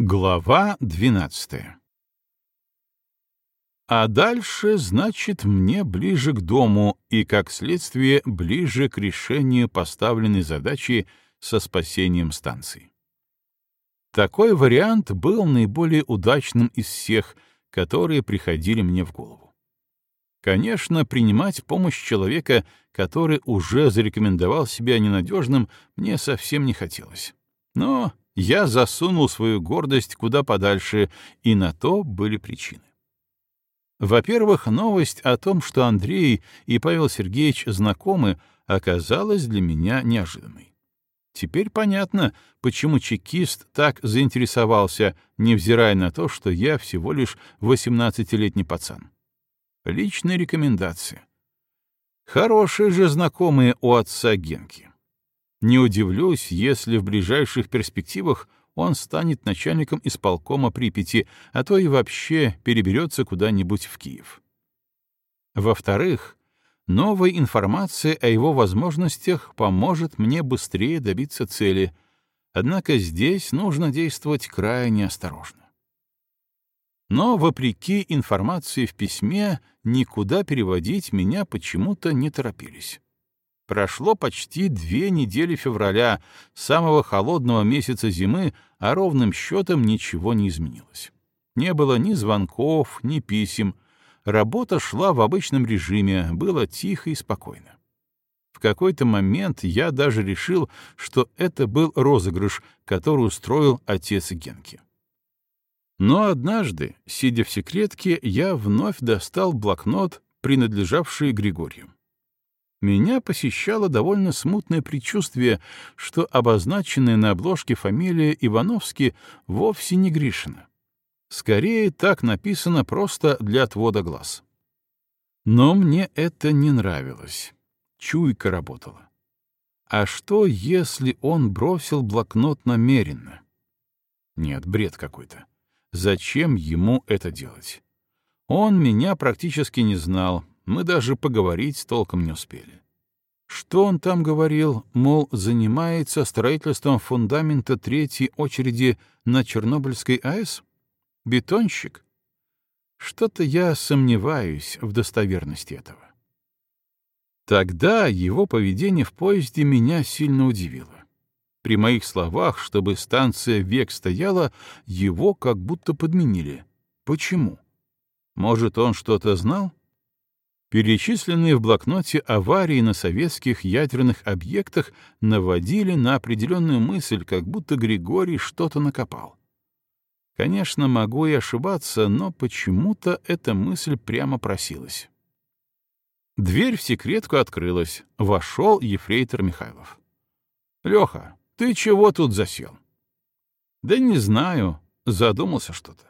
Глава двенадцатая А дальше, значит, мне ближе к дому и, как следствие, ближе к решению поставленной задачи со спасением станции. Такой вариант был наиболее удачным из всех, которые приходили мне в голову. Конечно, принимать помощь человека, который уже зарекомендовал себя ненадежным, мне совсем не хотелось. Но я засунул свою гордость куда подальше, и на то были причины. Во-первых, новость о том, что Андрей и Павел Сергеевич знакомы, оказалась для меня неожиданной. Теперь понятно, почему чекист так заинтересовался, невзирая на то, что я всего лишь 18-летний пацан. Личная рекомендация. Хорошие же знакомые у отца Генки. Не удивлюсь, если в ближайших перспективах он станет начальником исполкома Припяти, а то и вообще переберется куда-нибудь в Киев. Во-вторых, новая информация о его возможностях поможет мне быстрее добиться цели, однако здесь нужно действовать крайне осторожно. Но, вопреки информации в письме, никуда переводить меня почему-то не торопились. Прошло почти две недели февраля, самого холодного месяца зимы, а ровным счетом ничего не изменилось. Не было ни звонков, ни писем. Работа шла в обычном режиме, было тихо и спокойно. В какой-то момент я даже решил, что это был розыгрыш, который устроил отец Генки. Но однажды, сидя в секретке, я вновь достал блокнот, принадлежавший Григорию меня посещало довольно смутное предчувствие, что обозначенная на обложке фамилия Ивановский вовсе не Гришина. Скорее, так написано просто для отвода глаз. Но мне это не нравилось. Чуйка работала. А что, если он бросил блокнот намеренно? Нет, бред какой-то. Зачем ему это делать? Он меня практически не знал, мы даже поговорить толком не успели. Что он там говорил, мол, занимается строительством фундамента третьей очереди на Чернобыльской АЭС? Бетонщик? Что-то я сомневаюсь в достоверности этого. Тогда его поведение в поезде меня сильно удивило. При моих словах, чтобы станция век стояла, его как будто подменили. Почему? Может, он что-то знал? Перечисленные в блокноте аварии на советских ядерных объектах наводили на определенную мысль, как будто Григорий что-то накопал. Конечно, могу и ошибаться, но почему-то эта мысль прямо просилась. Дверь в секретку открылась. Вошел ефрейтор Михайлов. «Леха, ты чего тут засел?» «Да не знаю. Задумался что-то».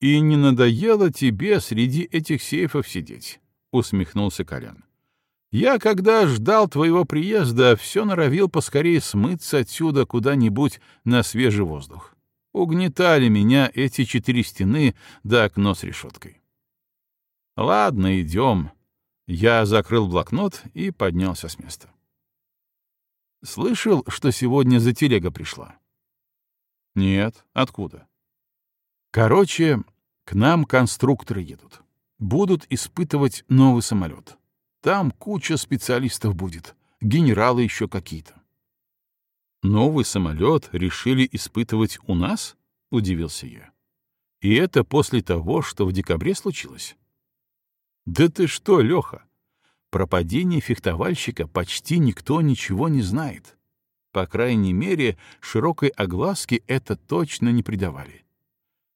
«И не надоело тебе среди этих сейфов сидеть?» — усмехнулся Колян. «Я, когда ждал твоего приезда, все норовил поскорее смыться отсюда куда-нибудь на свежий воздух. Угнетали меня эти четыре стены да окно с решеткой». «Ладно, идем». Я закрыл блокнот и поднялся с места. «Слышал, что сегодня за телега пришла?» «Нет. Откуда?» «Короче, к нам конструкторы едут будут испытывать новый самолет. Там куча специалистов будет, генералы еще какие-то. Новый самолет решили испытывать у нас? Удивился я. И это после того, что в декабре случилось? Да ты что, Леха? Про падение фехтовальщика почти никто ничего не знает. По крайней мере, широкой огласке это точно не придавали.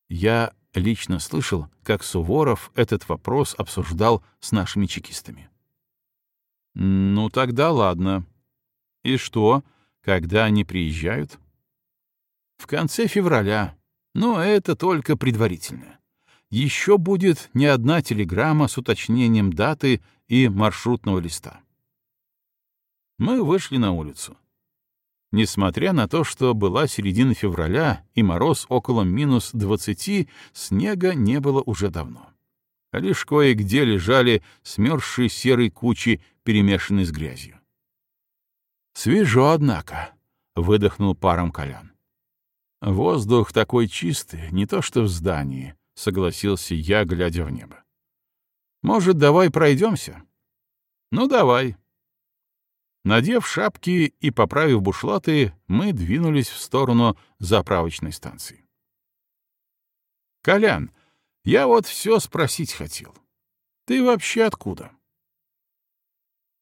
Я лично слышал, как Суворов этот вопрос обсуждал с нашими чекистами. «Ну тогда ладно. И что, когда они приезжают?» «В конце февраля. Но это только предварительно. Еще будет не одна телеграмма с уточнением даты и маршрутного листа». Мы вышли на улицу. Несмотря на то, что была середина февраля и мороз около минус двадцати, снега не было уже давно. Лишь кое-где лежали смерзшие серые кучи, перемешанные с грязью. «Свежо, однако», — выдохнул паром Колян. Воздух такой чистый, не то что в здании, — согласился я, глядя в небо. Может, давай пройдемся? Ну, давай. Надев шапки и поправив бушлаты, мы двинулись в сторону заправочной станции. «Колян, я вот все спросить хотел. Ты вообще откуда?»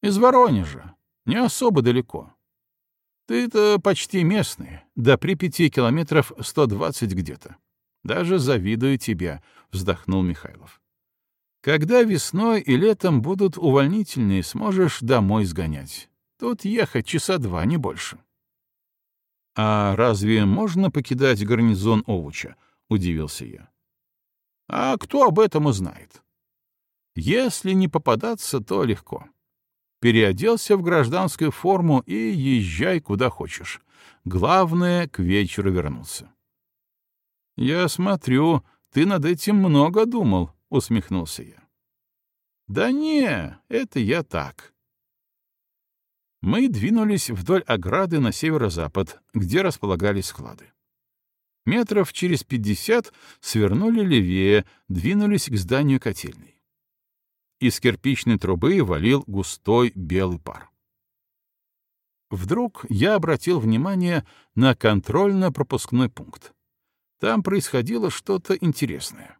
«Из Воронежа. Не особо далеко. Ты-то почти местный, до Припяти километров 120 где-то. Даже завидую тебя», — вздохнул Михайлов. «Когда весной и летом будут увольнительные, сможешь домой сгонять. Тут ехать часа два, не больше». «А разве можно покидать гарнизон Овуча?» — удивился я. А кто об этом узнает? Если не попадаться, то легко. Переоделся в гражданскую форму и езжай куда хочешь. Главное, к вечеру вернулся. «Я смотрю, ты над этим много думал», — усмехнулся я. «Да не, это я так». Мы двинулись вдоль ограды на северо-запад, где располагались склады. Метров через пятьдесят свернули левее, двинулись к зданию котельной. Из кирпичной трубы валил густой белый пар. Вдруг я обратил внимание на контрольно-пропускной пункт. Там происходило что-то интересное.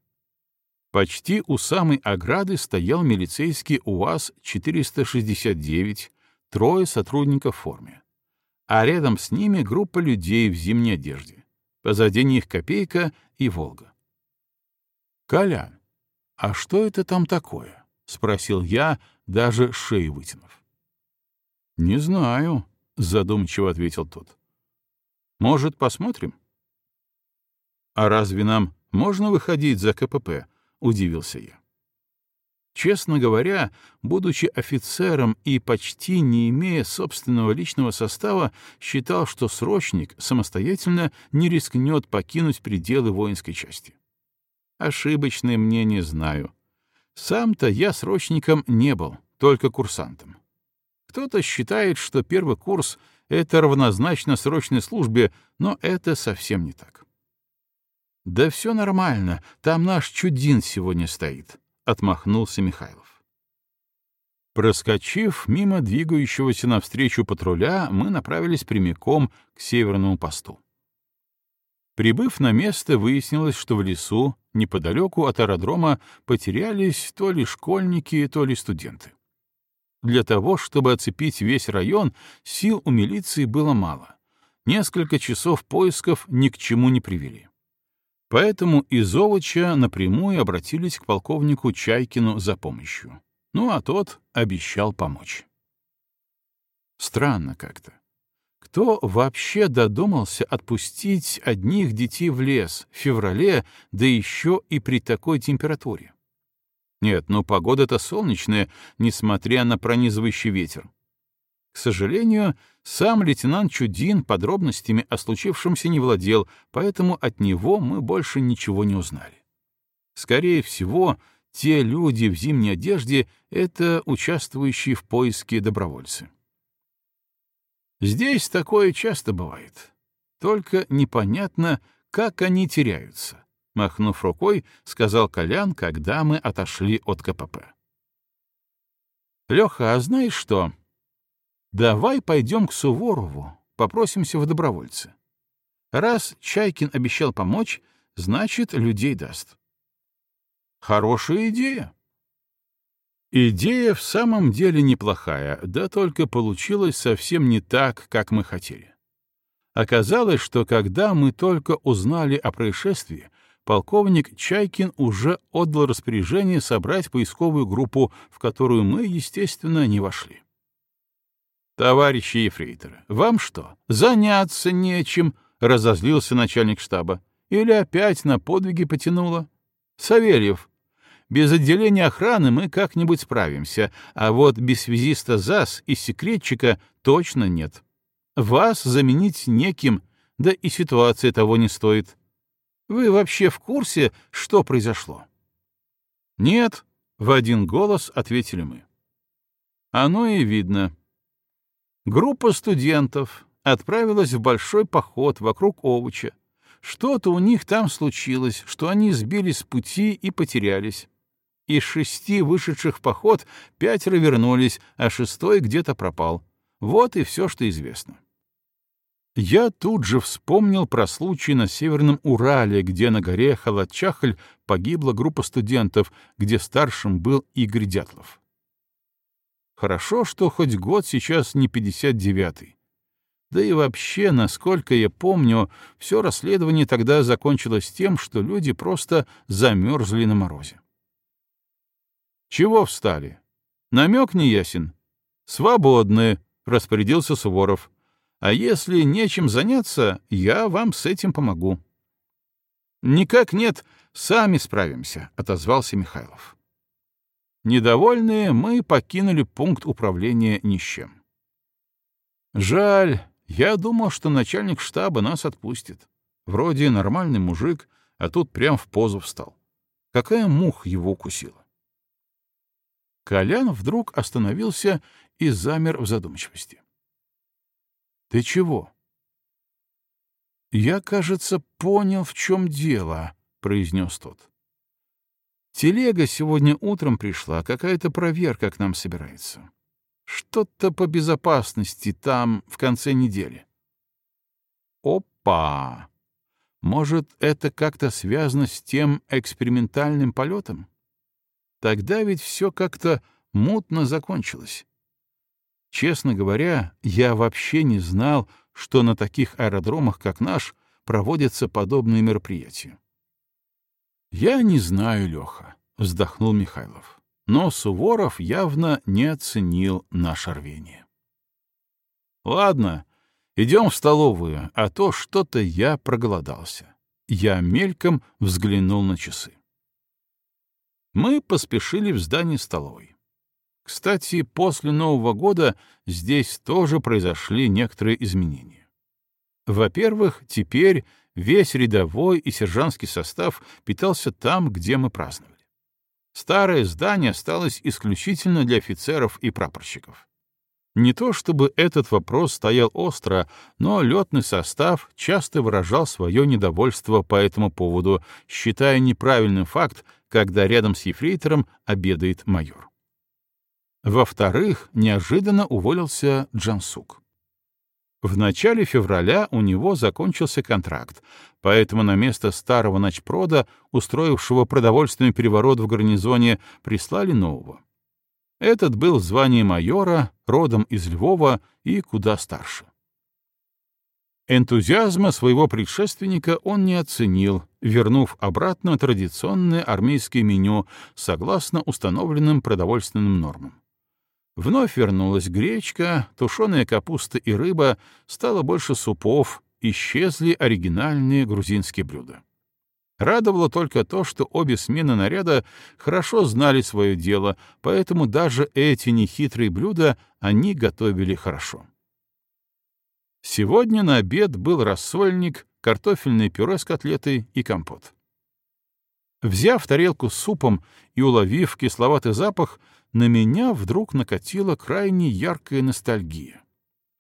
Почти у самой ограды стоял милицейский УАЗ-469, трое сотрудников в форме. А рядом с ними группа людей в зимней одежде. Позади них Копейка и Волга. «Колян, а что это там такое?» — спросил я, даже шею вытянув. «Не знаю», — задумчиво ответил тот. «Может, посмотрим?» «А разве нам можно выходить за КПП?» — удивился я. Честно говоря, будучи офицером и почти не имея собственного личного состава, считал, что срочник самостоятельно не рискнет покинуть пределы воинской части. Ошибочное мнение знаю. Сам-то я срочником не был, только курсантом. Кто-то считает, что первый курс — это равнозначно срочной службе, но это совсем не так. «Да все нормально, там наш чудин сегодня стоит», — отмахнулся Михайлов. Проскочив мимо двигающегося навстречу патруля, мы направились прямиком к северному посту. Прибыв на место, выяснилось, что в лесу, неподалеку от аэродрома, потерялись то ли школьники, то ли студенты. Для того, чтобы оцепить весь район, сил у милиции было мало. Несколько часов поисков ни к чему не привели. Поэтому из Овоча напрямую обратились к полковнику Чайкину за помощью. Ну, а тот обещал помочь. Странно как-то. Кто вообще додумался отпустить одних детей в лес в феврале, да еще и при такой температуре? Нет, ну погода-то солнечная, несмотря на пронизывающий ветер. К сожалению, сам лейтенант Чудин подробностями о случившемся не владел, поэтому от него мы больше ничего не узнали. Скорее всего, те люди в зимней одежде — это участвующие в поиске добровольцы. Здесь такое часто бывает. Только непонятно, как они теряются, — махнув рукой, сказал Колян, когда мы отошли от КПП. «Леха, а знаешь что?» Давай пойдем к Суворову, попросимся в добровольцы. Раз Чайкин обещал помочь, значит, людей даст. Хорошая идея. Идея в самом деле неплохая, да только получилось совсем не так, как мы хотели. Оказалось, что когда мы только узнали о происшествии, полковник Чайкин уже отдал распоряжение собрать поисковую группу, в которую мы, естественно, не вошли. «Товарищи ефрейторы, вам что, заняться нечем?» — разозлился начальник штаба. «Или опять на подвиги потянуло?» «Савельев, без отделения охраны мы как-нибудь справимся, а вот без связиста ЗАС и секретчика точно нет. Вас заменить неким, да и ситуация того не стоит. Вы вообще в курсе, что произошло?» «Нет», — в один голос ответили мы. «Оно и видно», Группа студентов отправилась в большой поход вокруг Овуча, Что-то у них там случилось, что они сбились с пути и потерялись. Из шести вышедших в поход пятеро вернулись, а шестой где-то пропал. Вот и все, что известно. Я тут же вспомнил про случай на Северном Урале, где на горе Халатчахль погибла группа студентов, где старшим был Игорь Дятлов. Хорошо, что хоть год сейчас не 59-й. Да и вообще, насколько я помню, все расследование тогда закончилось тем, что люди просто замерзли на морозе. Чего встали? Намек не ясен. Свободны, распорядился Суворов. А если нечем заняться, я вам с этим помогу. Никак нет, сами справимся, отозвался Михайлов. Недовольные, мы покинули пункт управления нищим. Жаль, я думал, что начальник штаба нас отпустит. Вроде нормальный мужик, а тут прям в позу встал. Какая мух его укусила? Колян вдруг остановился и замер в задумчивости. «Ты чего?» «Я, кажется, понял, в чем дело», — произнес тот. «Телега сегодня утром пришла, какая-то проверка к нам собирается. Что-то по безопасности там в конце недели». «Опа! Может, это как-то связано с тем экспериментальным полетом?» Тогда ведь все как-то мутно закончилось. Честно говоря, я вообще не знал, что на таких аэродромах, как наш, проводятся подобные мероприятия. «Я не знаю, Леха», — вздохнул Михайлов. Но Суворов явно не оценил наше рвение. «Ладно, идем в столовую, а то что-то я проголодался». Я мельком взглянул на часы мы поспешили в здание столовой. Кстати, после Нового года здесь тоже произошли некоторые изменения. Во-первых, теперь весь рядовой и сержантский состав питался там, где мы праздновали. Старое здание осталось исключительно для офицеров и прапорщиков. Не то чтобы этот вопрос стоял остро, но летный состав часто выражал свое недовольство по этому поводу, считая неправильным факт, когда рядом с ефрейтором обедает майор. Во-вторых, неожиданно уволился Джансук. В начале февраля у него закончился контракт, поэтому на место старого начпрода, устроившего продовольственный переворот в гарнизоне, прислали нового. Этот был в звании майора, родом из Львова и куда старше. Энтузиазма своего предшественника он не оценил, вернув обратно традиционное армейское меню согласно установленным продовольственным нормам. Вновь вернулась гречка, тушеная капуста и рыба, стало больше супов, исчезли оригинальные грузинские блюда. Радовало только то, что обе смены наряда хорошо знали свое дело, поэтому даже эти нехитрые блюда они готовили хорошо. Сегодня на обед был рассольник, картофельное пюре с котлетой и компот. Взяв тарелку с супом и уловив кисловатый запах, на меня вдруг накатила крайне яркая ностальгия.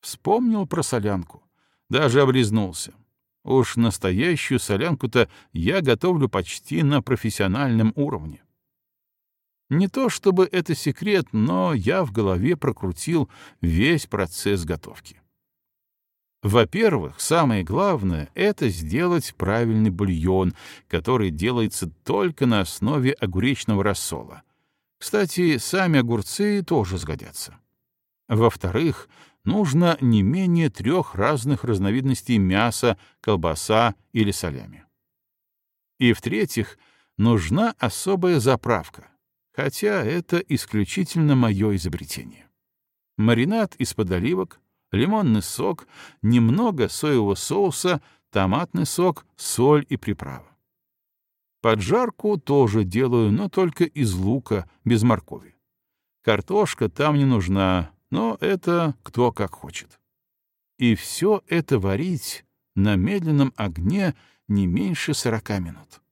Вспомнил про солянку, даже облизнулся. Уж настоящую солянку-то я готовлю почти на профессиональном уровне. Не то чтобы это секрет, но я в голове прокрутил весь процесс готовки. Во-первых, самое главное — это сделать правильный бульон, который делается только на основе огуречного рассола. Кстати, сами огурцы тоже сгодятся. Во-вторых, нужно не менее трех разных разновидностей мяса, колбаса или солями. И в-третьих, нужна особая заправка, хотя это исключительно мое изобретение. Маринад из-под оливок, лимонный сок, немного соевого соуса, томатный сок, соль и приправа. Поджарку тоже делаю, но только из лука, без моркови. Картошка там не нужна, но это кто как хочет. И все это варить на медленном огне не меньше сорока минут.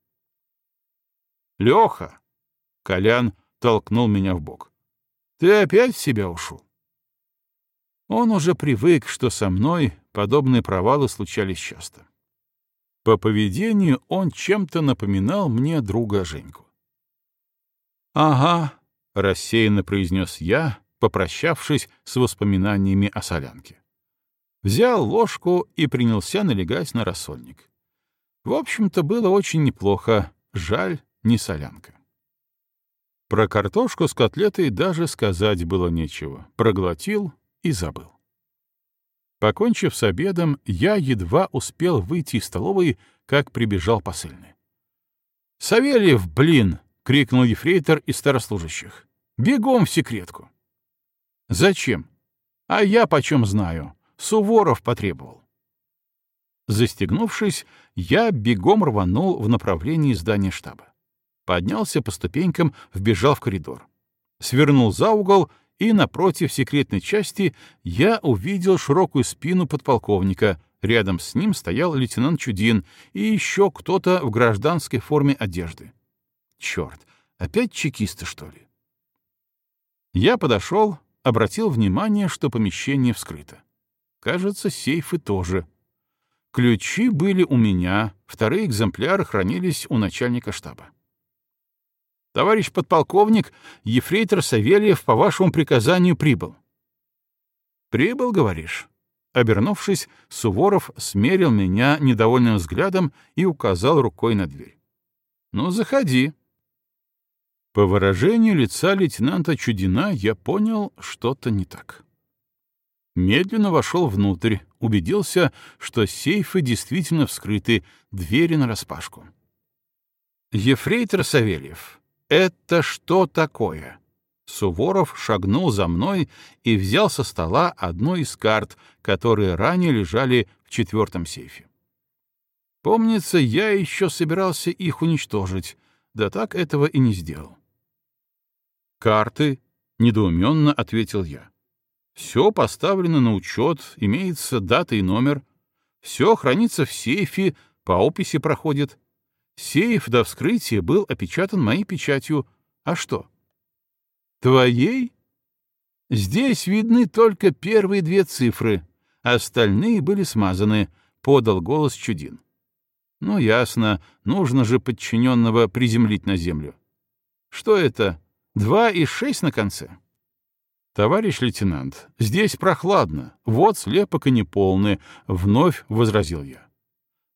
«Леха!» — Колян толкнул меня в бок. «Ты опять в себя ушел?» Он уже привык, что со мной подобные провалы случались часто. По поведению он чем-то напоминал мне друга Женьку. «Ага», — рассеянно произнес я, попрощавшись с воспоминаниями о солянке. Взял ложку и принялся налегать на рассольник. В общем-то, было очень неплохо, жаль, не солянка. Про картошку с котлетой даже сказать было нечего. Проглотил и забыл. Покончив с обедом, я едва успел выйти из столовой, как прибежал посыльный. «Савельев, блин!» — крикнул ефрейтор из старослужащих. «Бегом в секретку!» «Зачем?» «А я почем знаю. Суворов потребовал». Застегнувшись, я бегом рванул в направлении здания штаба. Поднялся по ступенькам, вбежал в коридор. Свернул за угол — и напротив секретной части я увидел широкую спину подполковника. Рядом с ним стоял лейтенант Чудин и еще кто-то в гражданской форме одежды. Черт, опять чекисты, что ли? Я подошел, обратил внимание, что помещение вскрыто. Кажется, сейфы тоже. Ключи были у меня, вторые экземпляры хранились у начальника штаба. Товарищ подполковник, ефрейтор Савельев по вашему приказанию прибыл. Прибыл, говоришь? Обернувшись, Суворов смерил меня недовольным взглядом и указал рукой на дверь. Ну, заходи. По выражению лица лейтенанта Чудина я понял, что-то не так. Медленно вошел внутрь, убедился, что сейфы действительно вскрыты, двери нараспашку. «Ефрейтор Савельев, «Это что такое?» Суворов шагнул за мной и взял со стола одну из карт, которые ранее лежали в четвертом сейфе. Помнится, я еще собирался их уничтожить, да так этого и не сделал. «Карты?» — недоуменно ответил я. «Все поставлено на учет, имеется дата и номер. Все хранится в сейфе, по описи проходит. Сейф до вскрытия был опечатан моей печатью. А что? Твоей? Здесь видны только первые две цифры, остальные были смазаны, — подал голос Чудин. Ну, ясно, нужно же подчиненного приземлить на землю. Что это? Два и шесть на конце? Товарищ лейтенант, здесь прохладно, вот слепок и неполный, — вновь возразил я.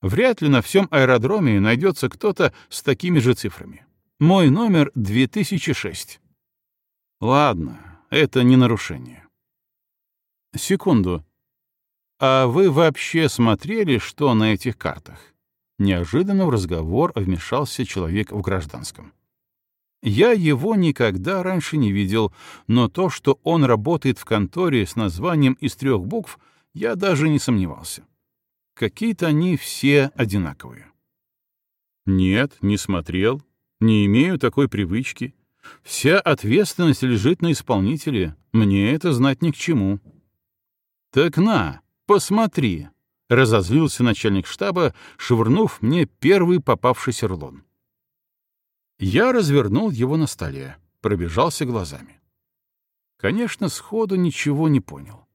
Вряд ли на всем аэродроме найдется кто-то с такими же цифрами. Мой номер 2006. Ладно, это не нарушение. Секунду. А вы вообще смотрели, что на этих картах? Неожиданно в разговор вмешался человек в гражданском. Я его никогда раньше не видел, но то, что он работает в конторе с названием из трех букв, я даже не сомневался. Какие-то они все одинаковые. Нет, не смотрел, не имею такой привычки. Вся ответственность лежит на исполнителе, мне это знать ни к чему. Так на, посмотри, — разозлился начальник штаба, швырнув мне первый попавшийся рулон. Я развернул его на столе, пробежался глазами. Конечно, сходу ничего не понял.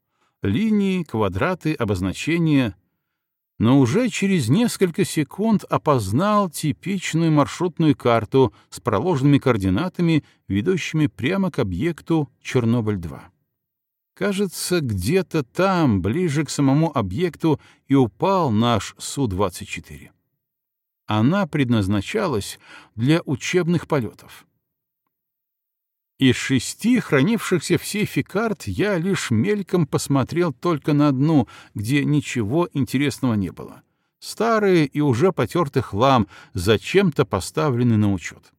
Линии, квадраты, обозначения но уже через несколько секунд опознал типичную маршрутную карту с проложенными координатами, ведущими прямо к объекту Чернобыль-2. Кажется, где-то там, ближе к самому объекту, и упал наш Су-24. Она предназначалась для учебных полетов. Из шести хранившихся в сейфе карт я лишь мельком посмотрел только на одну, где ничего интересного не было. Старые и уже потертый хлам, зачем-то поставленный на учет.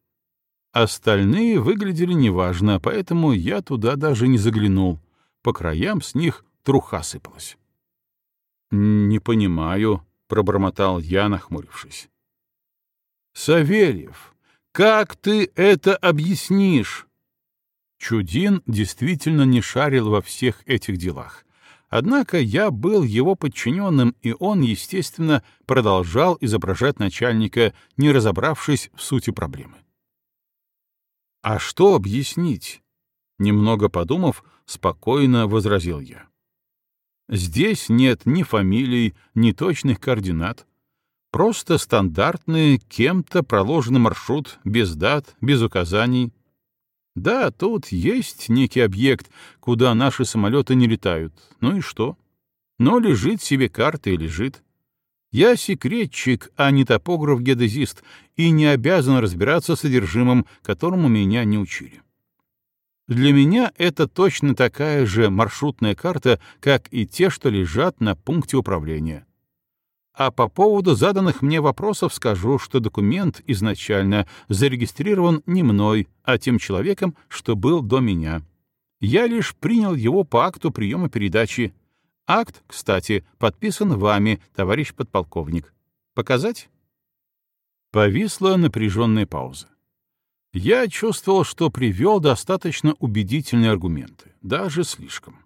Остальные выглядели неважно, поэтому я туда даже не заглянул. По краям с них труха сыпалась. «Не понимаю», — пробормотал я, нахмурившись. «Савельев, как ты это объяснишь?» Чудин действительно не шарил во всех этих делах. Однако я был его подчиненным, и он, естественно, продолжал изображать начальника, не разобравшись в сути проблемы. «А что объяснить?» Немного подумав, спокойно возразил я. «Здесь нет ни фамилий, ни точных координат. Просто стандартный, кем-то проложенный маршрут, без дат, без указаний. Да, тут есть некий объект, куда наши самолеты не летают. Ну и что? Но лежит себе карта и лежит. Я секретчик, а не топограф-геодезист, и не обязан разбираться с содержимым, которому меня не учили. Для меня это точно такая же маршрутная карта, как и те, что лежат на пункте управления. А по поводу заданных мне вопросов скажу, что документ изначально зарегистрирован не мной, а тем человеком, что был до меня. Я лишь принял его по акту приема передачи, Акт, кстати, подписан вами, товарищ подполковник. Показать? Повисла напряженная пауза. Я чувствовал, что привел достаточно убедительные аргументы, даже слишком.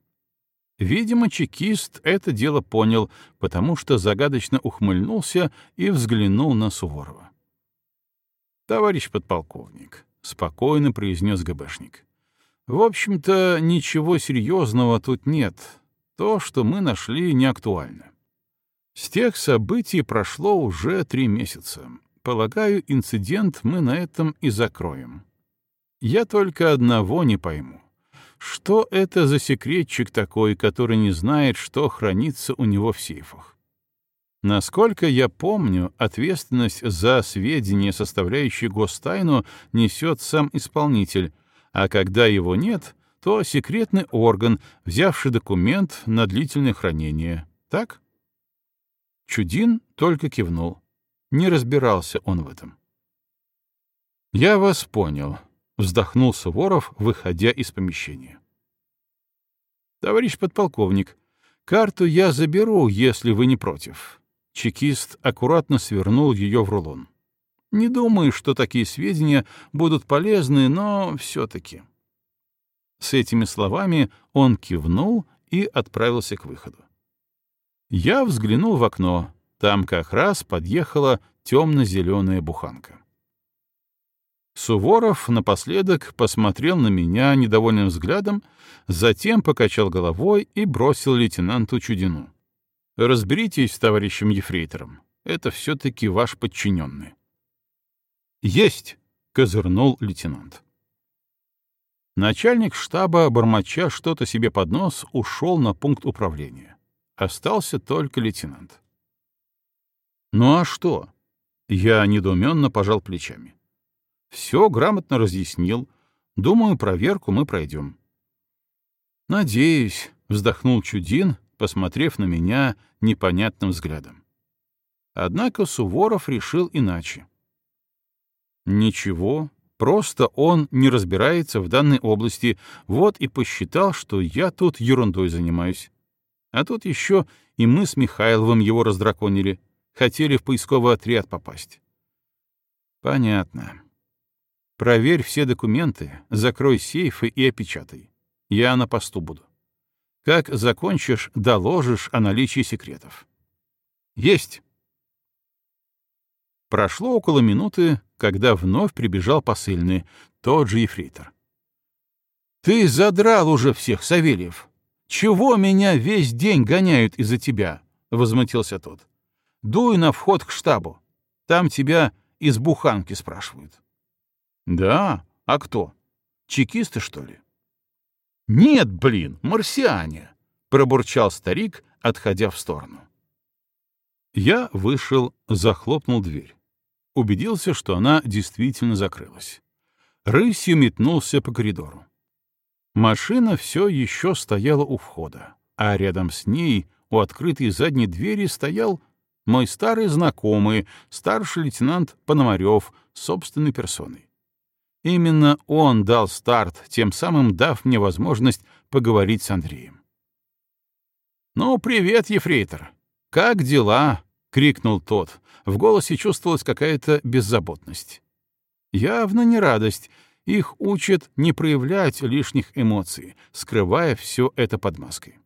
Видимо, чекист это дело понял, потому что загадочно ухмыльнулся и взглянул на Суворова. «Товарищ подполковник», — спокойно произнес ГБшник, — «в общем-то, ничего серьезного тут нет, то, что мы нашли, не актуально. С тех событий прошло уже три месяца. Полагаю, инцидент мы на этом и закроем. Я только одного не пойму. Что это за секретчик такой, который не знает, что хранится у него в сейфах? Насколько я помню, ответственность за сведения, составляющие гостайну, несет сам исполнитель, а когда его нет, то секретный орган, взявший документ на длительное хранение. Так? Чудин только кивнул. Не разбирался он в этом. «Я вас понял», — вздохнул Суворов, выходя из помещения. «Товарищ подполковник, карту я заберу, если вы не против». Чекист аккуратно свернул ее в рулон. «Не думаю, что такие сведения будут полезны, но все-таки». С этими словами он кивнул и отправился к выходу. Я взглянул в окно. Там как раз подъехала темно-зеленая буханка. Суворов напоследок посмотрел на меня недовольным взглядом, затем покачал головой и бросил лейтенанту Чудину. «Разберитесь с товарищем Ефрейтором. Это все-таки ваш подчиненный». «Есть!» — козырнул лейтенант. Начальник штаба, бормоча что-то себе под нос, ушел на пункт управления. Остался только лейтенант. «Ну а что?» Я недоуменно пожал плечами. «Все грамотно разъяснил. Думаю, проверку мы пройдем». «Надеюсь», — вздохнул Чудин, посмотрев на меня непонятным взглядом. Однако Суворов решил иначе. «Ничего, Просто он не разбирается в данной области, вот и посчитал, что я тут ерундой занимаюсь. А тут еще и мы с Михайловым его раздраконили, хотели в поисковый отряд попасть. Понятно. Проверь все документы, закрой сейфы и опечатай. Я на посту буду. Как закончишь, доложишь о наличии секретов. Есть. Прошло около минуты, когда вновь прибежал посыльный, тот же ефрейтор. «Ты задрал уже всех, Савельев! Чего меня весь день гоняют из-за тебя?» — возмутился тот. «Дуй на вход к штабу. Там тебя из буханки спрашивают». «Да? А кто? Чекисты, что ли?» «Нет, блин, марсиане!» — пробурчал старик, отходя в сторону. Я вышел, захлопнул дверь убедился, что она действительно закрылась. Рысью метнулся по коридору. Машина все еще стояла у входа, а рядом с ней, у открытой задней двери, стоял мой старый знакомый, старший лейтенант Пономарев, собственной персоной. Именно он дал старт, тем самым дав мне возможность поговорить с Андреем. «Ну, привет, ефрейтор! Как дела?» — крикнул тот. В голосе чувствовалась какая-то беззаботность. Явно не радость. Их учат не проявлять лишних эмоций, скрывая все это под маской.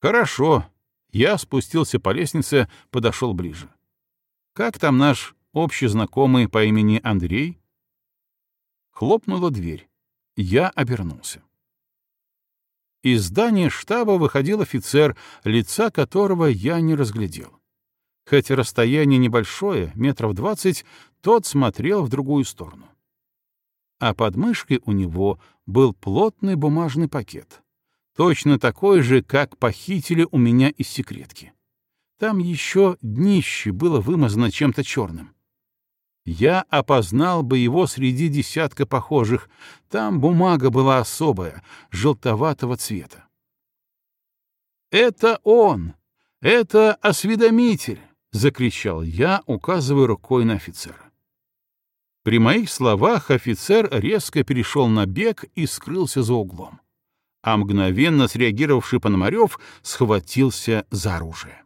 «Хорошо». Я спустился по лестнице, подошел ближе. «Как там наш общий знакомый по имени Андрей?» Хлопнула дверь. Я обернулся. Из здания штаба выходил офицер, лица которого я не разглядел. Хоть расстояние небольшое, метров двадцать, тот смотрел в другую сторону. А под мышкой у него был плотный бумажный пакет. Точно такой же, как похитили у меня из секретки. Там еще днище было вымазано чем-то черным. Я опознал бы его среди десятка похожих. Там бумага была особая, желтоватого цвета. «Это он! Это осведомитель!» — закричал я, указывая рукой на офицера. При моих словах офицер резко перешел на бег и скрылся за углом, а мгновенно среагировавший Пономарев схватился за оружие.